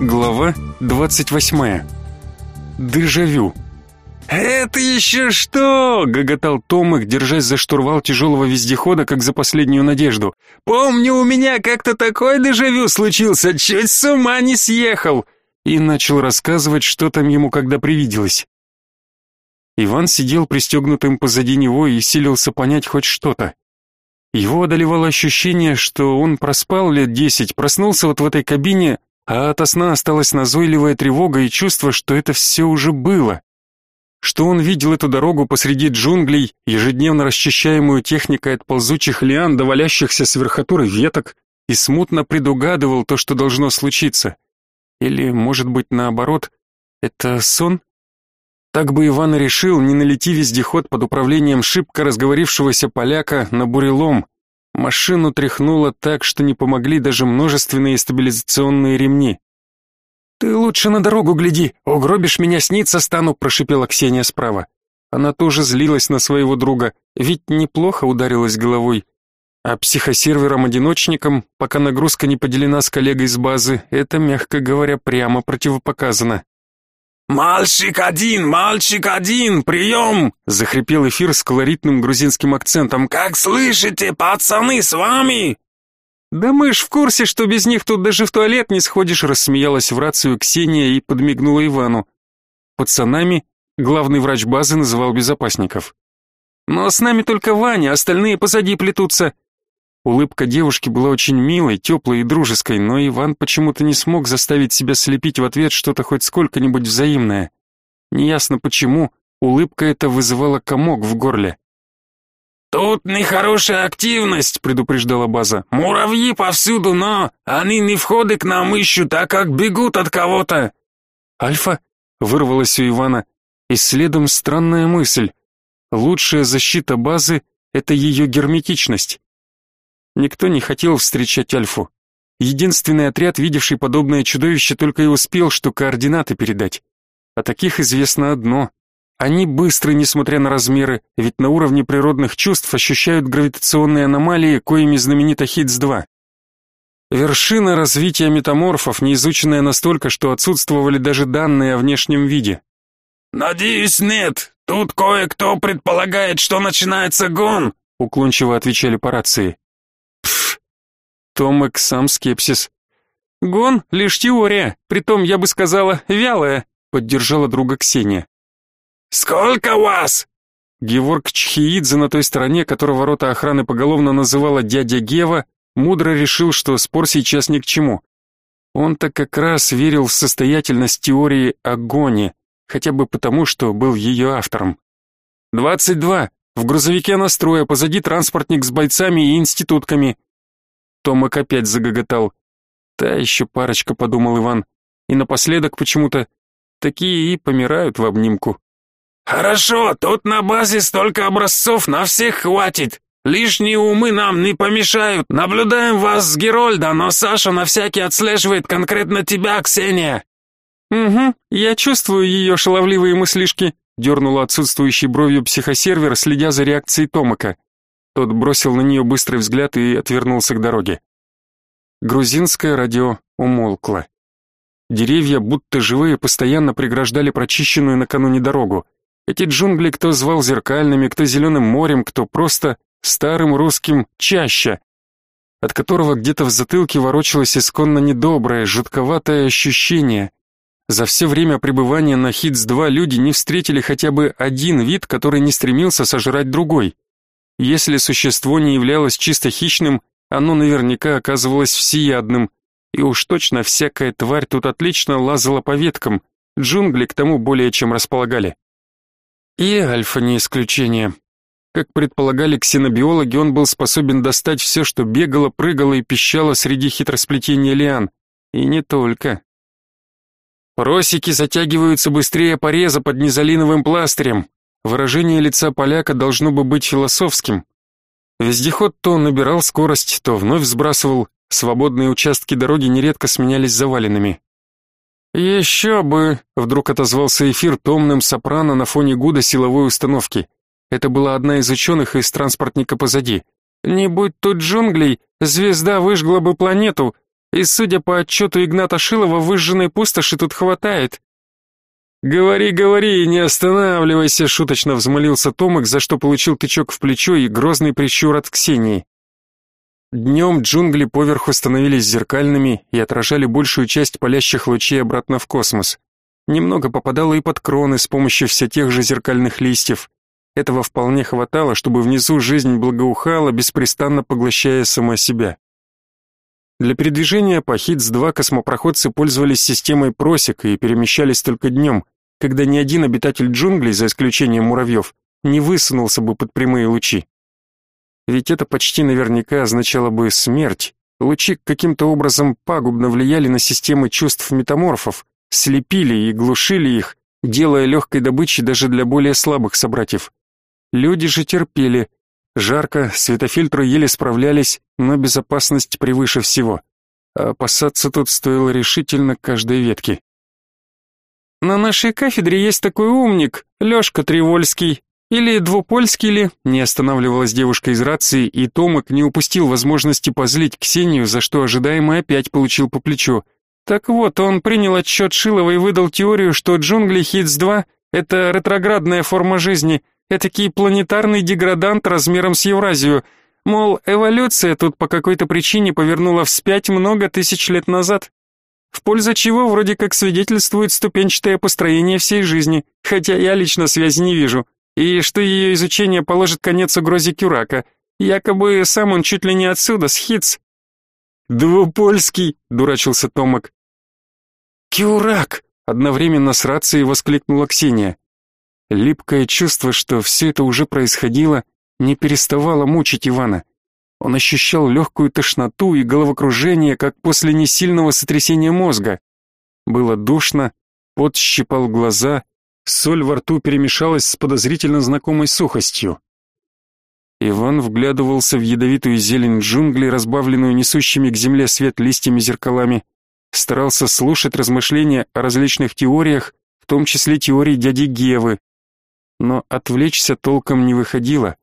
Глава 28. Дежавю. «Это еще что?» — гоготал Томик, держась за штурвал тяжелого вездехода, как за последнюю надежду. «Помню, у меня как-то такой дежавю случился, чуть с ума не съехал!» И начал рассказывать, что там ему когда привиделось. Иван сидел пристегнутым позади него и силился понять хоть что-то. Его одолевало ощущение, что он проспал лет десять, проснулся вот в этой кабине, а от сна осталась назойливая тревога и чувство, что это все уже было. Что он видел эту дорогу посреди джунглей, ежедневно расчищаемую техникой от ползучих лиан до валящихся с верхотуры веток, и смутно предугадывал то, что должно случиться. Или, может быть, наоборот, это сон? Так бы Иван решил, не налети вездеход под управлением шибко разговорившегося поляка на бурелом, Машину тряхнуло так, что не помогли даже множественные стабилизационные ремни. «Ты лучше на дорогу гляди, угробишь меня, снится стану», прошипела Ксения справа. Она тоже злилась на своего друга, ведь неплохо ударилась головой. А психосервером-одиночником, пока нагрузка не поделена с коллегой с базы, это, мягко говоря, прямо противопоказано. «Мальчик один, мальчик один, прием!» — захрипел эфир с колоритным грузинским акцентом. «Как слышите, пацаны, с вами?» «Да мы ж в курсе, что без них тут даже в туалет не сходишь», — рассмеялась в рацию Ксения и подмигнула Ивану. Пацанами главный врач базы называл безопасников. «Но с нами только Ваня, остальные позади плетутся. Улыбка девушки была очень милой, теплой и дружеской, но Иван почему-то не смог заставить себя слепить в ответ что-то хоть сколько-нибудь взаимное. Неясно почему, улыбка эта вызывала комок в горле. «Тут нехорошая активность», — предупреждала база. «Муравьи повсюду, но они не входы к нам ищут, а как бегут от кого-то». «Альфа?» — вырвалась у Ивана. И следом странная мысль. Лучшая защита базы — это ее герметичность. Никто не хотел встречать Альфу. Единственный отряд, видевший подобное чудовище, только и успел, что координаты передать. А таких известно одно. Они быстры, несмотря на размеры, ведь на уровне природных чувств ощущают гравитационные аномалии, коими знаменита Хитс-2. Вершина развития метаморфов, не изученная настолько, что отсутствовали даже данные о внешнем виде. «Надеюсь, нет. Тут кое-кто предполагает, что начинается гон», уклончиво отвечали по рации. Томик сам скепсис. «Гон — лишь теория, притом, я бы сказала, вялая», — поддержала друга Ксения. «Сколько вас?» Геворг Чхиидзе на той стороне, которого рота охраны поголовно называла дядя Гева, мудро решил, что спор сейчас ни к чему. Он-то как раз верил в состоятельность теории о гоне, хотя бы потому, что был ее автором. «Двадцать два. В грузовике настроя, позади транспортник с бойцами и институтками. Томак опять загоготал. Та еще парочка, подумал Иван. И напоследок почему-то такие и помирают в обнимку. Хорошо, тут на базе столько образцов, на всех хватит. Лишние умы нам не помешают. Наблюдаем вас с Герольда, но Саша на всякий отслеживает конкретно тебя, Ксения. Угу, я чувствую ее шаловливые мыслишки, дернула отсутствующей бровью психосервер, следя за реакцией Томака. Тот бросил на нее быстрый взгляд и отвернулся к дороге. Грузинское радио умолкло. Деревья, будто живые, постоянно преграждали прочищенную накануне дорогу. Эти джунгли кто звал зеркальными, кто зеленым морем, кто просто старым русским чаще, от которого где-то в затылке ворочалось исконно недоброе, жутковатое ощущение. За все время пребывания на Хитс-2 люди не встретили хотя бы один вид, который не стремился сожрать другой. Если существо не являлось чисто хищным, оно наверняка оказывалось всеядным, и уж точно всякая тварь тут отлично лазала по веткам, джунгли к тому более чем располагали. И Альфа не исключение. Как предполагали ксенобиологи, он был способен достать все, что бегало, прыгало и пищало среди хитросплетения лиан. И не только. Просики затягиваются быстрее пореза под низолиновым пластырем, Выражение лица поляка должно бы быть философским. Вездеход то набирал скорость, то вновь сбрасывал, свободные участки дороги нередко сменялись заваленными. «Еще бы!» — вдруг отозвался эфир томным сопрано на фоне гуда силовой установки. Это была одна из ученых из транспортника позади. «Не будь тут джунглей, звезда выжгла бы планету. И судя по отчету Игната Шилова, выжженной пустоши тут хватает. «Говори, говори не останавливайся», — шуточно взмолился Томик, за что получил тычок в плечо и грозный прищур от Ксении. Днем джунгли поверху становились зеркальными и отражали большую часть палящих лучей обратно в космос. Немного попадало и под кроны с помощью все тех же зеркальных листьев. Этого вполне хватало, чтобы внизу жизнь благоухала, беспрестанно поглощая сама себя. Для передвижения по Хитс-2 космопроходцы пользовались системой просек и перемещались только днем, когда ни один обитатель джунглей, за исключением муравьев, не высунулся бы под прямые лучи. Ведь это почти наверняка означало бы смерть. Лучи каким-то образом пагубно влияли на системы чувств метаморфов, слепили и глушили их, делая легкой добычей даже для более слабых собратьев. Люди же терпели. Жарко, светофильтры еле справлялись, но безопасность превыше всего. А опасаться тут стоило решительно каждой ветки. На нашей кафедре есть такой умник, Лёшка Тревольский, или Двупольский ли, не останавливалась девушка из рации, и Томок не упустил возможности позлить Ксению, за что ожидаемо опять получил по плечу. Так вот, он принял отчет Шилова и выдал теорию, что джунгли Хитс-2 — это ретроградная форма жизни, этакий планетарный деградант размером с Евразию. Мол, эволюция тут по какой-то причине повернула вспять много тысяч лет назад. В пользу чего вроде как свидетельствует ступенчатое построение всей жизни, хотя я лично связи не вижу и что ее изучение положит конец угрозе Кюрака. Якобы сам он чуть ли не отсюда, с Хитс. «Двупольский!» — дурачился Томок. «Кюрак!» — одновременно с рацией воскликнула Ксения. Липкое чувство, что все это уже происходило, не переставало мучить Ивана. Он ощущал легкую тошноту и головокружение, как после несильного сотрясения мозга. Было душно, пот щипал глаза, Соль во рту перемешалась с подозрительно знакомой сухостью. Иван вглядывался в ядовитую зелень джунглей, разбавленную несущими к земле свет листьями зеркалами, старался слушать размышления о различных теориях, в том числе теории дяди Гевы. Но отвлечься толком не выходило.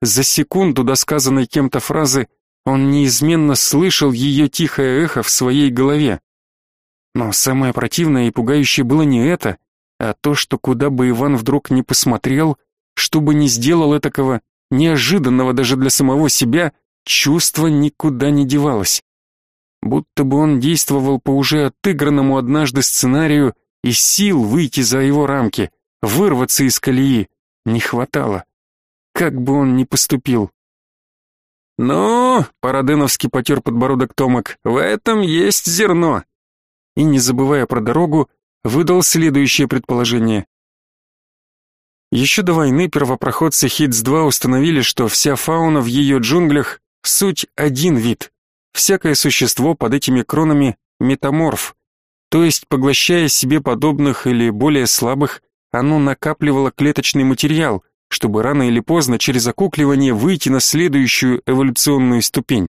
За секунду до сказанной кем-то фразы он неизменно слышал ее тихое эхо в своей голове. Но самое противное и пугающее было не это, а то, что куда бы Иван вдруг не посмотрел, что бы ни сделал этакого, неожиданного даже для самого себя, чувство никуда не девалось. Будто бы он действовал по уже отыгранному однажды сценарию, и сил выйти за его рамки, вырваться из колеи, не хватало. Как бы он ни поступил. «Ну, — Параденовский потер подбородок Томок, — в этом есть зерно». И, не забывая про дорогу, выдал следующее предположение. Еще до войны первопроходцы Хитс-2 установили, что вся фауна в ее джунглях — суть один вид. Всякое существо под этими кронами — метаморф, то есть, поглощая себе подобных или более слабых, оно накапливало клеточный материал, чтобы рано или поздно через окукливание выйти на следующую эволюционную ступень.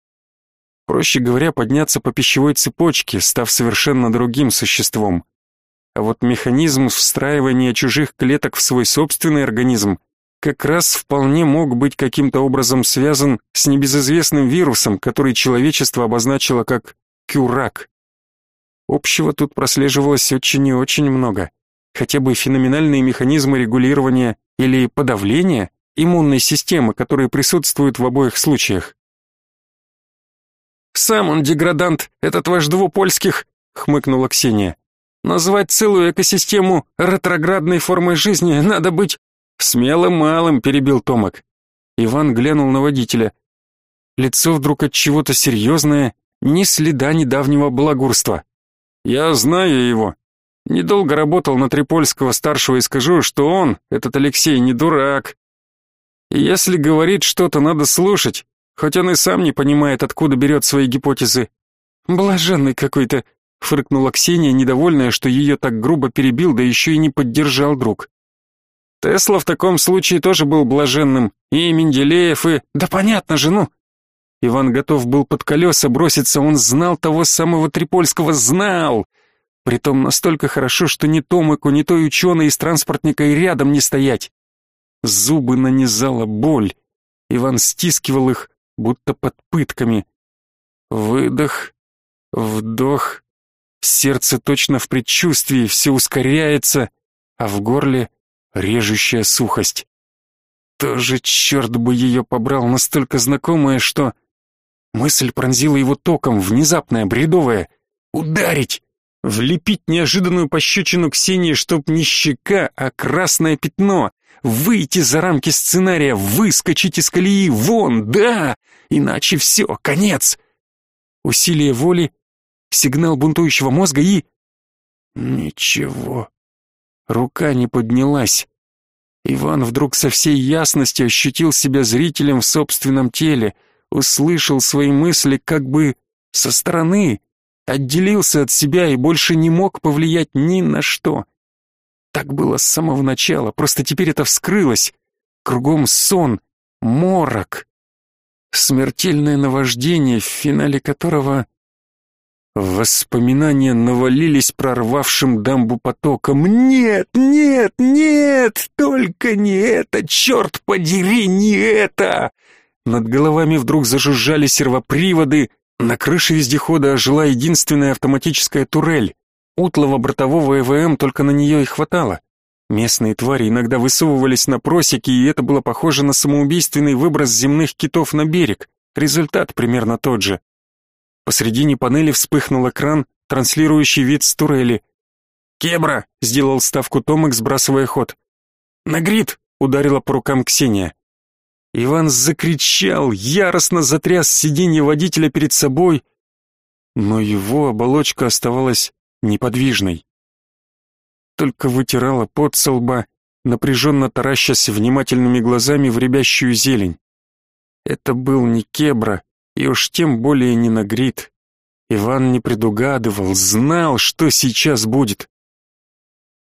Проще говоря, подняться по пищевой цепочке, став совершенно другим существом. А вот механизм встраивания чужих клеток в свой собственный организм как раз вполне мог быть каким-то образом связан с небезызвестным вирусом, который человечество обозначило как кюрак. Общего тут прослеживалось очень и очень много. Хотя бы феноменальные механизмы регулирования или подавления иммунной системы, которые присутствуют в обоих случаях. «Сам он деградант, этот ваш двупольских», — хмыкнула Ксения. Назвать целую экосистему ретроградной формой жизни надо быть смелым малым, перебил Томок. Иван глянул на водителя. Лицо вдруг от чего-то серьезное, ни следа недавнего балагурства. Я знаю его. Недолго работал на Трипольского старшего и скажу, что он, этот Алексей, не дурак. И если говорит что-то, надо слушать, хоть он и сам не понимает, откуда берет свои гипотезы. Блаженный какой-то, фыркнула Ксения, недовольная, что ее так грубо перебил, да еще и не поддержал друг. Тесла в таком случае тоже был блаженным, и Менделеев, и... Да понятно же, ну! Иван готов был под колеса броситься, он знал того самого Трипольского, знал! Притом настолько хорошо, что ни Томыку, ни той ученой из транспортника и рядом не стоять. Зубы нанизала боль. Иван стискивал их, будто под пытками. Выдох, Вдох. Сердце точно в предчувствии, все ускоряется, а в горле режущая сухость. Тоже черт бы ее побрал, настолько знакомая, что... Мысль пронзила его током, внезапная, бредовая. Ударить! Влепить неожиданную пощечину Ксении, чтоб не щека, а красное пятно. Выйти за рамки сценария, выскочить из колеи, вон, да! Иначе все, конец! Усилие воли, сигнал бунтующего мозга и... Ничего. Рука не поднялась. Иван вдруг со всей ясностью ощутил себя зрителем в собственном теле, услышал свои мысли как бы со стороны, отделился от себя и больше не мог повлиять ни на что. Так было с самого начала, просто теперь это вскрылось. Кругом сон, морок. Смертельное наваждение, в финале которого Воспоминания навалились прорвавшим дамбу потоком. «Нет, нет, нет! Только не это! Черт подери, не это!» Над головами вдруг зажужжали сервоприводы, на крыше вездехода ожила единственная автоматическая турель. Утлого бортового ЭВМ только на нее и хватало. Местные твари иногда высовывались на просеки, и это было похоже на самоубийственный выброс земных китов на берег. Результат примерно тот же. Посредине панели вспыхнул экран, транслирующий вид с турели. «Кебра!» — сделал ставку Томик, сбрасывая ход. «На грид!» — ударила по рукам Ксения. Иван закричал, яростно затряс сиденье водителя перед собой, но его оболочка оставалась неподвижной. Только вытирала пот со лба, напряженно таращась внимательными глазами в рябящую зелень. Это был не кебра, и уж тем более не на грит. Иван не предугадывал, знал, что сейчас будет.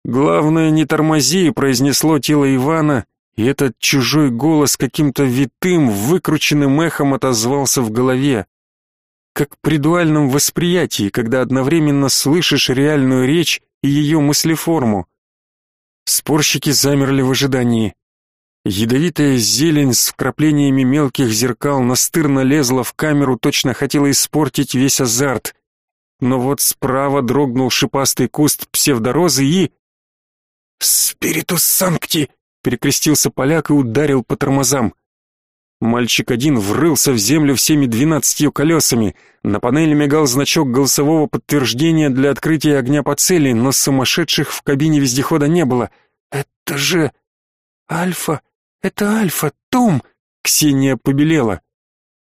«Главное, не тормози», — произнесло тело Ивана, и этот чужой голос каким-то витым, выкрученным эхом отозвался в голове. Как при дуальном восприятии, когда одновременно слышишь реальную речь и ее мыслеформу. Спорщики замерли в ожидании. Ядовитая зелень с вкраплениями мелких зеркал настырно лезла в камеру, точно хотела испортить весь азарт. Но вот справа дрогнул шипастый куст псевдорозы и... «Спиритус Санкти!» — перекрестился поляк и ударил по тормозам. Мальчик один врылся в землю всеми двенадцатью колесами. На панели мигал значок голосового подтверждения для открытия огня по цели, но сумасшедших в кабине вездехода не было. «Это же... Альфа!» «Это Альфа, Том!» Ксения побелела.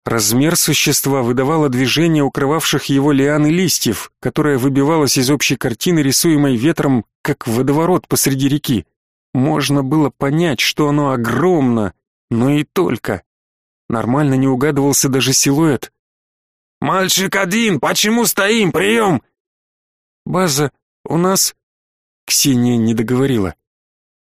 Размер существа выдавало движение укрывавших его лиан и листьев, которое выбивалось из общей картины, рисуемой ветром, как водоворот посреди реки. Можно было понять, что оно огромно, но и только. Нормально не угадывался даже силуэт. «Мальчик один, почему стоим? Прием!» «База, у нас...» Ксения не договорила.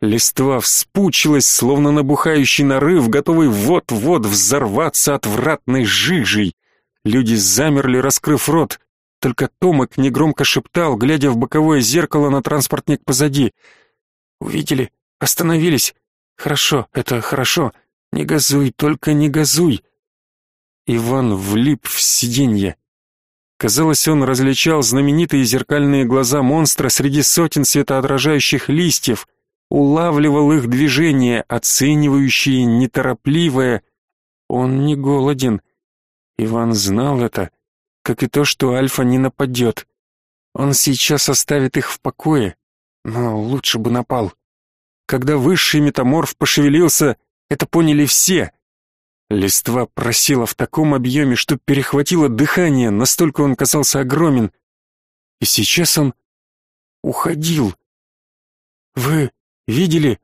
Листва вспучилась, словно набухающий нарыв, готовый вот-вот взорваться отвратной жижей. Люди замерли, раскрыв рот. Только Томик негромко шептал, глядя в боковое зеркало на транспортник позади. «Увидели? Остановились? Хорошо, это хорошо. Не газуй, только не газуй!» Иван влип в сиденье. Казалось, он различал знаменитые зеркальные глаза монстра среди сотен светоотражающих листьев, улавливал их движения, оценивающие, неторопливое. Он не голоден. Иван знал это, как и то, что Альфа не нападет. Он сейчас оставит их в покое, но лучше бы напал. Когда высший метаморф пошевелился, это поняли все. Листва просила в таком объеме, что перехватило дыхание, настолько он казался огромен. И сейчас он уходил. «Вы Видели?»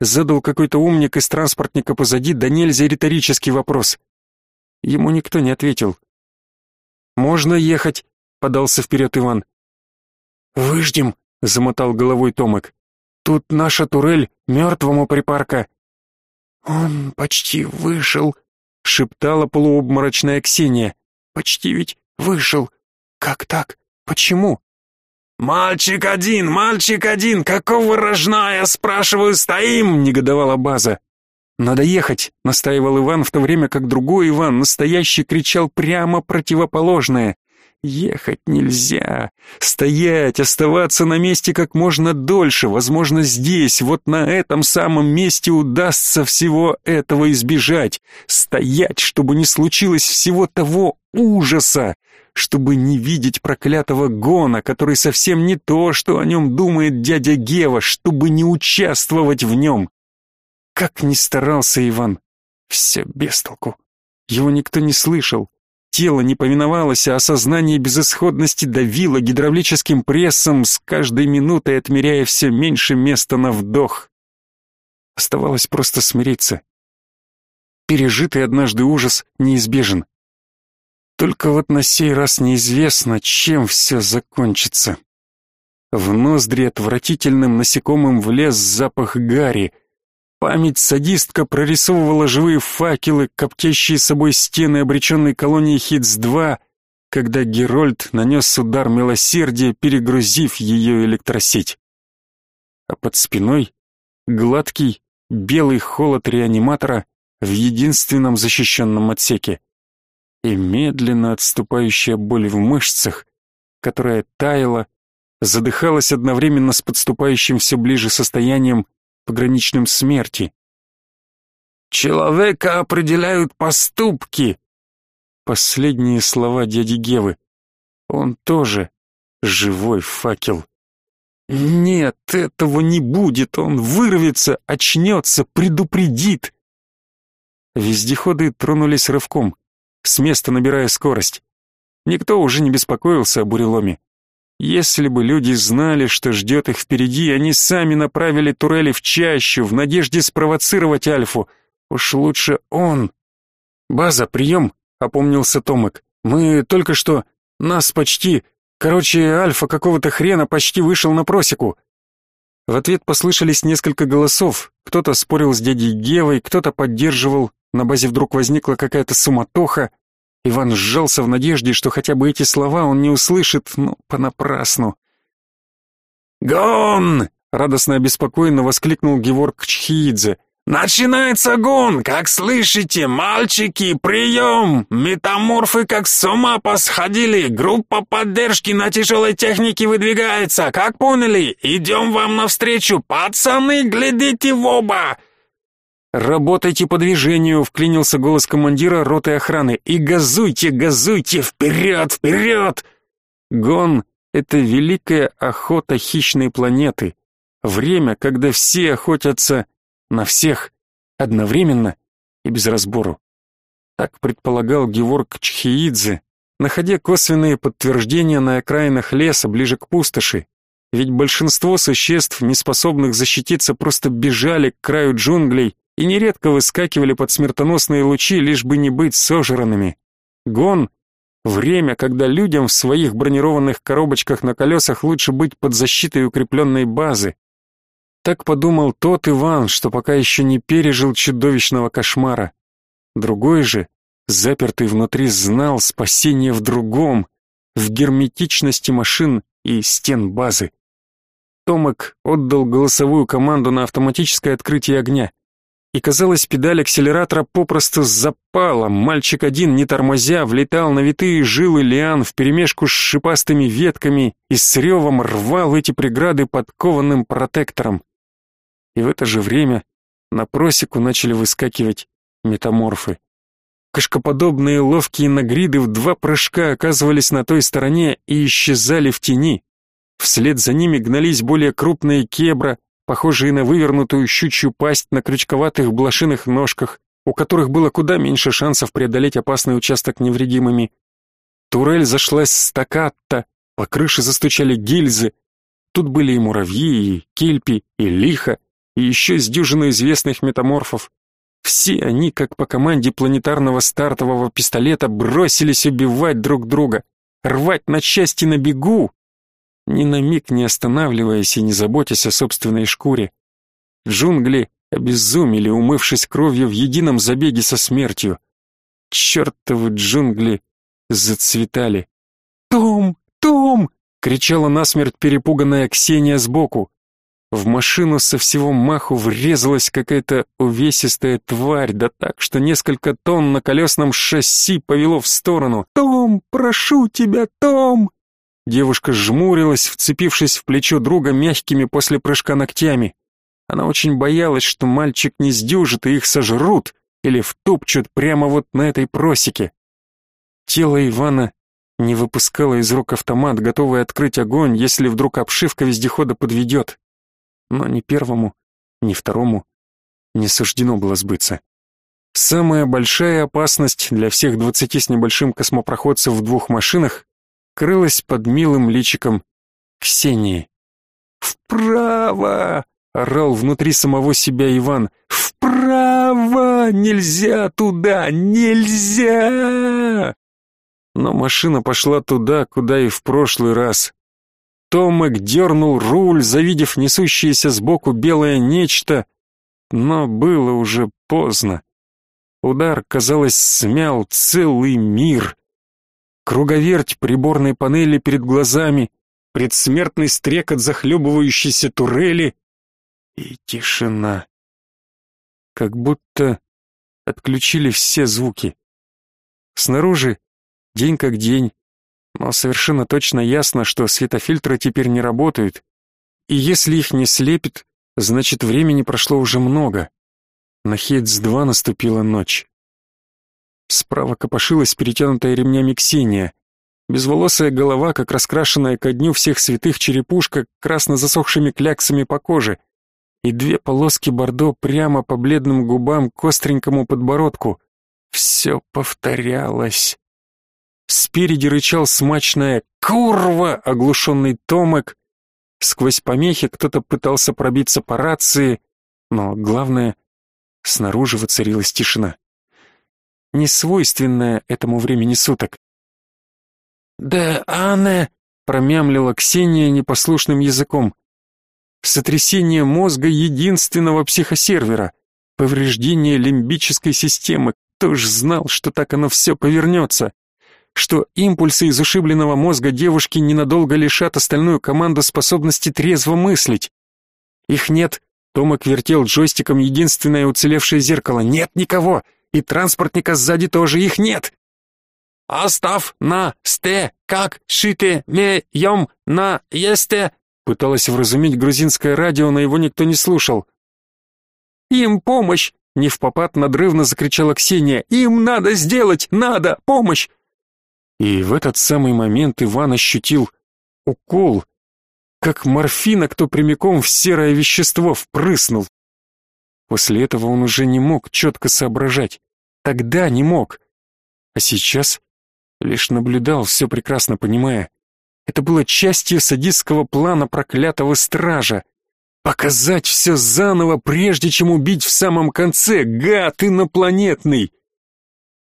Задал какой-то умник из транспортника позади, да нельзя риторический вопрос. Ему никто не ответил. «Можно ехать», — подался вперед Иван. «Выждем», — замотал головой Томик. «Тут наша турель мертвому припарка». «Он почти вышел», — шептала полуобморочная Ксения. «Почти ведь вышел. Как так? Почему?» «Мальчик один, мальчик один, какого рожна, я спрашиваю, стоим?» — негодовала база. «Надо ехать», — настаивал Иван, в то время как другой Иван, настоящий, кричал прямо противоположное. Ехать нельзя. Стоять, оставаться на месте как можно дольше. Возможно, здесь, вот на этом самом месте удастся всего этого избежать. Стоять, чтобы не случилось всего того ужаса, чтобы не видеть проклятого гона, который совсем не то, что о нем думает дядя Гева, чтобы не участвовать в нем. Как ни старался Иван, все без толку. Его никто не слышал. Тело не повиновалось, а осознание безысходности давило гидравлическим прессом, с каждой минутой отмеряя все меньше места на вдох. Оставалось просто смириться. Пережитый однажды ужас неизбежен. Только вот на сей раз неизвестно, чем все закончится. В ноздри отвратительным насекомым влез запах гари — Память садистка прорисовывала живые факелы, коптящие собой стены обреченной колонии Хитс-2, когда Герольд нанес удар милосердия, перегрузив ее электросеть. А под спиной гладкий, белый холод реаниматора в единственном защищенном отсеке и медленно отступающая боль в мышцах, которая таяла, задыхалась одновременно с подступающим все ближе состоянием пограничным смерти. «Человека определяют поступки!» Последние слова дяди Гевы. Он тоже живой факел. Нет, этого не будет, он вырвется, очнется, предупредит. Вездеходы тронулись рывком, с места набирая скорость. Никто уже не беспокоился о буреломе. Если бы люди знали, что ждет их впереди, они сами направили турели в чащу, в надежде спровоцировать Альфу. Уж лучше он. «База, прием!» — опомнился Томик. «Мы только что... Нас почти... Короче, Альфа какого-то хрена почти вышел на просеку». В ответ послышались несколько голосов. Кто-то спорил с дядей Гевой, кто-то поддерживал. На базе вдруг возникла какая-то суматоха. Иван сжался в надежде, что хотя бы эти слова он не услышит, но понапрасну. «Гон!» — радостно обеспокоенно воскликнул Геворг Чхиидзе. «Начинается гон! Как слышите, мальчики, прием! Метаморфы как с ума посходили! Группа поддержки на тяжелой технике выдвигается! Как поняли? Идем вам навстречу! Пацаны, глядите в оба! «Работайте по движению», — вклинился голос командира роты охраны. «И газуйте, газуйте, вперед, вперед!» Гон — это великая охота хищной планеты. Время, когда все охотятся на всех, одновременно и без разбору. Так предполагал Геворг Чхиидзе, находя косвенные подтверждения на окраинах леса, ближе к пустоши. Ведь большинство существ, не способных защититься, просто бежали к краю джунглей, и нередко выскакивали под смертоносные лучи, лишь бы не быть сожранными. Гон — время, когда людям в своих бронированных коробочках на колесах лучше быть под защитой укрепленной базы. Так подумал тот Иван, что пока еще не пережил чудовищного кошмара. Другой же, запертый внутри, знал спасение в другом, в герметичности машин и стен базы. Томак отдал голосовую команду на автоматическое открытие огня и, казалось, педаль акселератора попросту запала. Мальчик один, не тормозя, влетал на витые жилы лиан вперемешку с шипастыми ветками и с ревом рвал эти преграды подкованным протектором. И в это же время на просеку начали выскакивать метаморфы. Кошкоподобные ловкие нагриды в два прыжка оказывались на той стороне и исчезали в тени. Вслед за ними гнались более крупные кебра, похожие на вывернутую щучью пасть на крючковатых блошиных ножках, у которых было куда меньше шансов преодолеть опасный участок невредимыми. Турель зашлась стаккатто, по крыше застучали гильзы. Тут были и муравьи, и кельпи, и лиха, и еще с дюжину известных метаморфов. Все они, как по команде планетарного стартового пистолета, бросились убивать друг друга, рвать на части на бегу, ни на миг не останавливаясь и не заботясь о собственной шкуре. Джунгли обезумели, умывшись кровью в едином забеге со смертью. Чертовы джунгли зацветали. «Том! Том!» — кричала насмерть перепуганная Ксения сбоку. в машину со всего маху врезалась какая-то увесистая тварь, да так, что несколько тонн на колесном шасси повело в сторону. «Том, прошу тебя, Том!» Девушка жмурилась, вцепившись в плечо друга мягкими после прыжка ногтями. Она очень боялась, что мальчик не сдюжит и их сожрут или втопчут прямо вот на этой просеке. Тело Ивана не выпускало из рук автомат, готовый открыть огонь, если вдруг обшивка вездехода подведет но ни первому, ни второму не суждено было сбыться. Самая большая опасность для всех двадцати с небольшим космопроходцев в двух машинах крылась под милым личиком Ксении. «Вправо!» — орал внутри самого себя Иван. «Вправо! Нельзя туда! Нельзя!» Но машина пошла туда, куда и в прошлый раз, Томик дернул руль, завидев несущееся сбоку белое нечто, но было уже поздно. Удар, казалось, смял целый мир. Круговерть приборной панели перед глазами, предсмертный стрекот захлебывающейся турели и тишина. Как будто отключили все звуки. Снаружи день как день, но совершенно точно ясно, что светофильтры теперь не работают, и если их не слепит, значит времени прошло уже много. На Хейтс-2 наступила ночь. Справа копошилась перетянутая ремнями Ксения. Безволосая голова, как раскрашенная ко дню всех святых черепушка, красно засохшими кляксами по коже, и две полоски бордо прямо по бледным губам к остренькому подбородку. Все повторялось. Спереди рычал смачная «Курва!» оглушенный Томек. Сквозь помехи кто-то пытался пробиться по рации, но главное, снаружи воцарилась тишина. Несвойственная этому времени суток. «Да, Анне!» — промямлила Ксения непослушным языком. «Сотрясение мозга единственного психосервера, повреждение лимбической системы. Кто ж знал, что так оно все повернется?» что импульсы из ушибленного мозга девушки ненадолго лишат остальную команду способности трезво мыслить. Их нет. Томак вертел джойстиком единственное уцелевшее зеркало. Нет никого. И транспортника сзади тоже их нет. «Остав на сте, как шите ме на есте», пыталась вразумить грузинское радио, но его никто не слушал. «Им помощь!» — не в попад надрывно закричала Ксения. «Им надо сделать! Надо! Помощь! И в этот самый момент Иван ощутил укол, как морфина, кто прямиком в серое вещество впрыснул. После этого он уже не мог четко соображать. Тогда не мог. А сейчас лишь наблюдал, все прекрасно понимая. Это было частью садистского плана проклятого стража. Показать все заново, прежде чем убить в самом конце, гад инопланетный!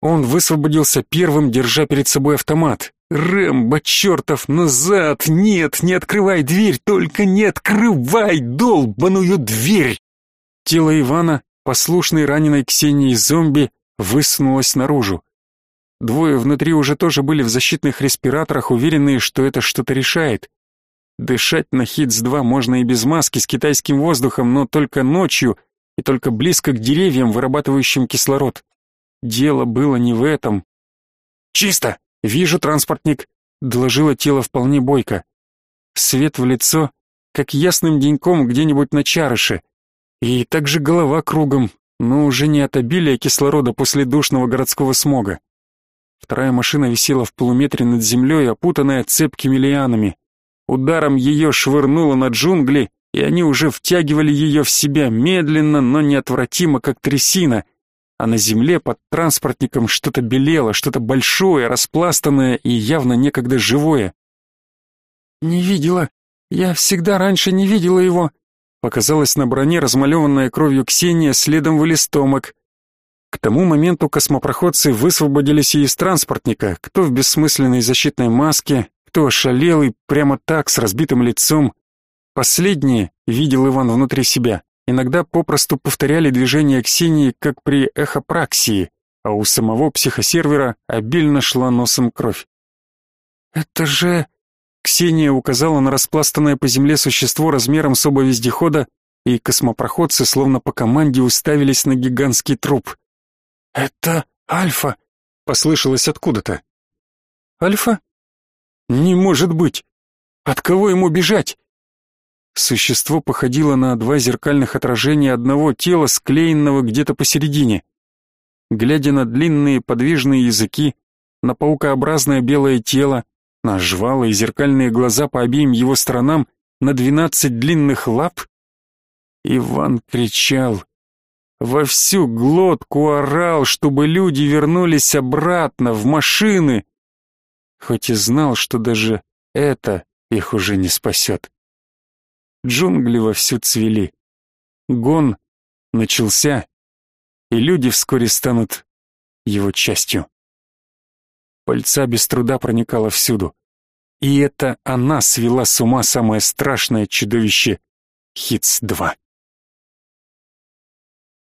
Он высвободился первым, держа перед собой автомат. «Рэмбо, чертов, назад! Нет, не открывай дверь, только не открывай долбаную дверь!» Тело Ивана, послушной раненой Ксении зомби, высунулось наружу. Двое внутри уже тоже были в защитных респираторах, уверенные, что это что-то решает. Дышать на Хитс-2 можно и без маски с китайским воздухом, но только ночью и только близко к деревьям, вырабатывающим кислород. Дело было не в этом. «Чисто! Вижу транспортник!» — доложило тело вполне бойко. Свет в лицо, как ясным деньком где-нибудь на чарыше. И также голова кругом, но уже не от обилия кислорода после душного городского смога. Вторая машина висела в полуметре над землей, опутанная цепкими лианами. Ударом ее швырнуло на джунгли, и они уже втягивали ее в себя медленно, но неотвратимо, как трясина — а на земле под транспортником что-то белело, что-то большое, распластанное и явно некогда живое. «Не видела. Я всегда раньше не видела его», показалась на броне размалеванная кровью Ксения, следом вылез Томок. К тому моменту космопроходцы высвободились и из транспортника, кто в бессмысленной защитной маске, кто ошалелый прямо так, с разбитым лицом. Последнее видел Иван внутри себя. Иногда попросту повторяли движения Ксении, как при эхопраксии, а у самого психосервера обильно шла носом кровь. «Это же Ксения указала на распластанное по земле существо размером с оба вездехода, и космопроходцы словно по команде уставились на гигантский труп. «Это Альфа!» — послышалось откуда-то. «Альфа? Не может быть! От кого ему бежать?» Существо походило на два зеркальных отражения одного тела, склеенного где-то посередине. Глядя на длинные подвижные языки, на паукообразное белое тело, на жвалые зеркальные глаза по обеим его сторонам, на двенадцать длинных лап, Иван кричал. Во всю глотку орал, чтобы люди вернулись обратно в машины. Хоть и знал, что даже это их уже не спасет. Джунгли вовсю цвели. Гон начался, и люди вскоре станут его частью. Пальца без труда проникала всюду. И это она свела с ума самое страшное чудовище Хитс-2.